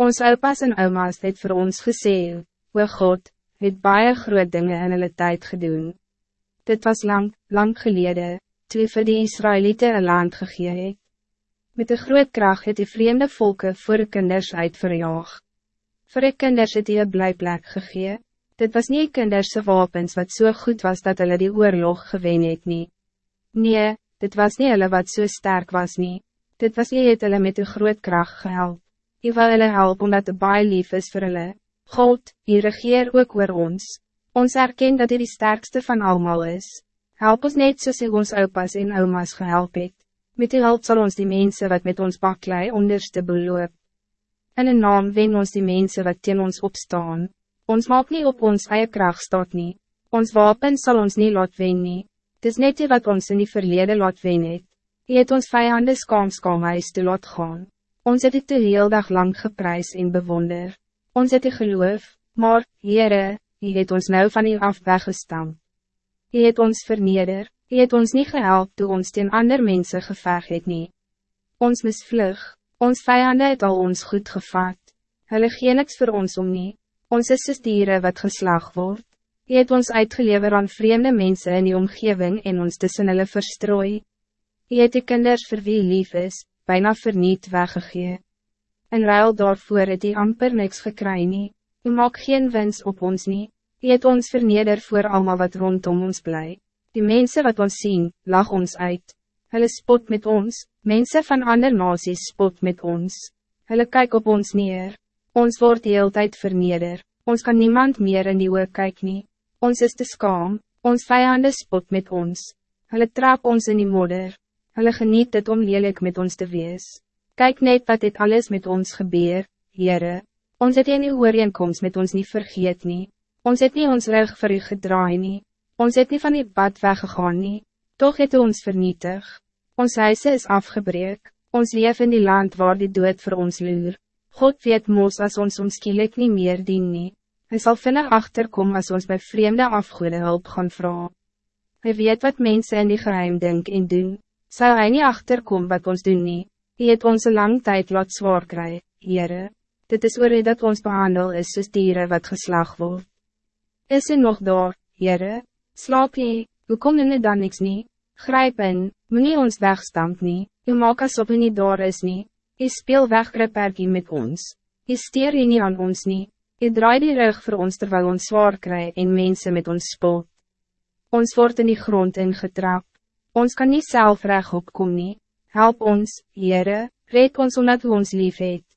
Ons opas en oma's het voor ons gesê, o God, het baie groot dingen in hulle tijd gedoen. Dit was lang, lang geleden, toe vir die Israëlieten een land gegee het. Met de groot kracht het die vreemde volken voor de kinders uitverjaag. Voor de kinders het die een blijplek gegee. Dit was niet kinderse wapens wat zo so goed was dat hulle die oorlog gewen het nie. Nee, dit was niet hulle wat zo so sterk was nie. Dit was jy het hulle met de groot kracht gehelp. Jy wil hulle help omdat de baie lief is vir hulle. God, jy regeer ook oor ons. Ons erken dat hy die sterkste van allemaal is. Help ons net soos hy ons opas en omas gehelp het. Met die hulp zal ons die mensen wat met ons baklei onderste beloop. In een naam wen ons die mensen wat teen ons opstaan. Ons maak niet op ons eie kracht staat nie. Ons wapen zal ons niet laat wen nie. Het is net die wat ons in die verleden laat wen het. Hy het ons vijanden skam skam huis te laat gaan. Ons het het de heel dag lang geprys en bewonder. Ons het die geloof, maar, Heere, hy het ons nou van u af weggestamp. Hy het ons verneder, hy het ons niet gehelp toe ons teen ander mensen geveg het nie. Ons misvlug, ons vijanden het al ons goed gevat. Hulle gee niks vir ons om nie. Ons is soos dieren wat geslag wordt. Je het ons uitgelever aan vreemde mensen in die omgeving en ons tussen hulle verstrooi. Je het die kinders vir wie lief is, bijna verniet weggegee. In ruil daarvoor het die amper niks gekry nie. U maak geen wens op ons nie. Je het ons verneder voor allemaal wat rondom ons blij. Die mensen wat ons zien, lag ons uit. Hulle spot met ons, mensen van ander nasies spot met ons. Hulle kyk op ons neer. Ons wordt de hele tijd verneder, ons kan niemand meer in die oor kyk nie. Ons is te skaam, ons vijanden spot met ons. Hulle trap ons in die modder, hulle geniet het om lelijk met ons te wees. Kijk net wat dit alles met ons gebeur, Heere. Ons het in die ooreenkomst met ons niet vergeet nie. Ons het niet ons rug vir u gedraai nie. Ons het niet van die bad weggegaan nie. Toch het u ons vernietig. Ons huise is afgebreek. Ons leef in die land waar die dood voor ons luur. God weet moos als ons ons skielik nie meer dien nie. Hy sal vinnig achterkom als ons bij vreemde afgoede hulp gaan vragen. Hij weet wat mensen in die geheim denk en doen. Zou hij niet achterkom wat ons doen nie? Hy het ons lang tijd laat zwaar kry, Heere. Dit is oor dat ons behandel is soos dieren wat geslag wordt. Is er nog daar, Heere? Slaap jy? Hoe kom jy dan niks nie? Grijp in, moet nie ons wegstamp nie. U maak asof hy nie daar is nie. Je speel wegkruiperkie met ons. Je steer je niet aan ons niet. Je draai die rug voor ons terwijl ons zwaar krijgt en mensen met ons spot. Ons wordt in die grond ingetrap. Ons kan niet zelf recht opkomen. Help ons, Heere, red ons omdat u ons lief het.